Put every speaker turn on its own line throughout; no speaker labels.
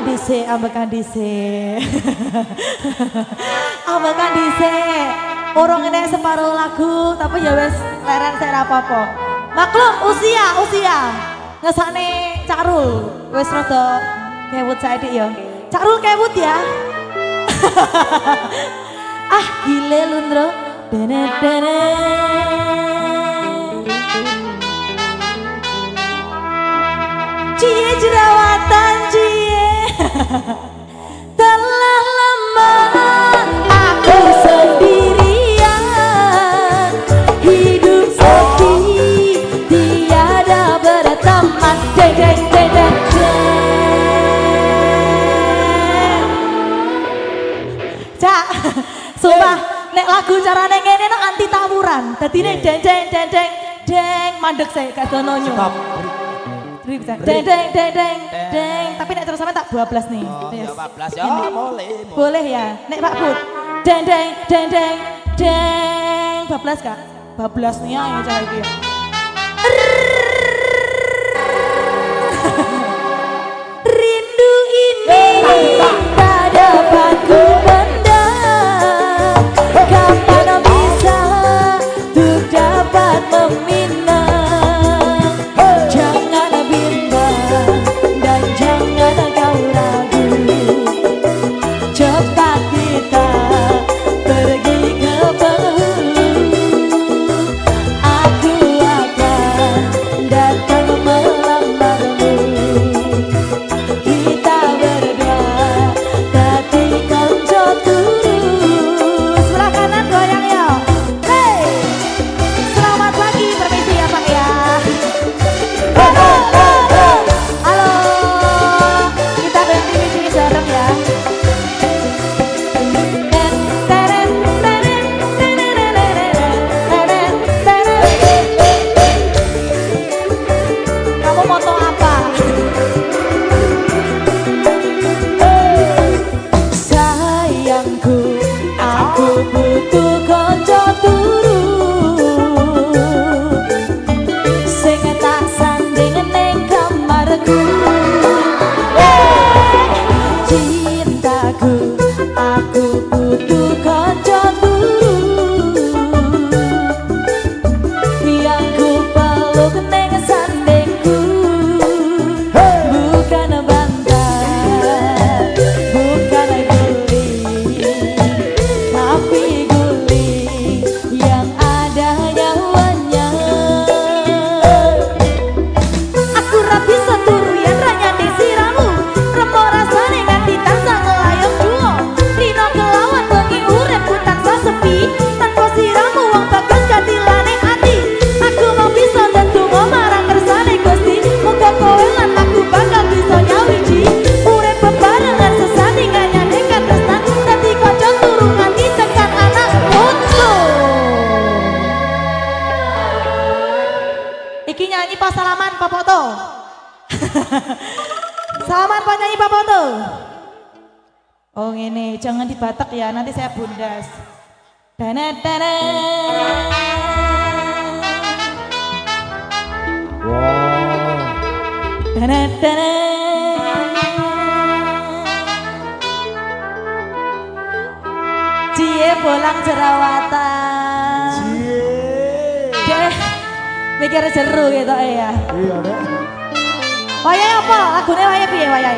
ambekan dhisik. ambekan dhisik. Urung ini separuh lagu, tapi ya wes leren saya apa-apa. Maklum usia, usia. Ngesane Carul, wes rada kewut saiki ya. Carul kewut ya. ah gile lundro. Dene dene. Cie cie. Telah lama aku sendirian. Hidup sepi tiada berteman. Deng deng deng deng Cak, sumpah Nek lagu carane ngene no anti tawuran. Dadi nek deng deng deng deng deng mandek saya gak dono nyu. Deng deng deng deng deng deng tapi nek terus sampe tak 12 nih.
Oh,
Yes.
ya 14 ya boleh.
Boleh ya, nek Pak Bud. Deng deng deng deng deng. Bablas kak? Bablas nih ya yang cara iki. ya. Rindu ini tak dapat ku nyanyi pas salaman Pak Poto. salaman Pak nyanyi Pak Poto. Oh ini jangan dibatak ya, nanti saya bundas. Dana dana. Dana dana. Cie bolang jerawatan. Mikir seru gitu ya.
Iya, Dek.
Wayai apa? Lagunya wayai piye wayai?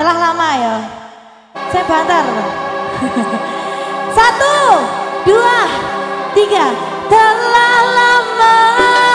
Telah lama ya. Saya bantar. Satu, dua, tiga. Telah lama.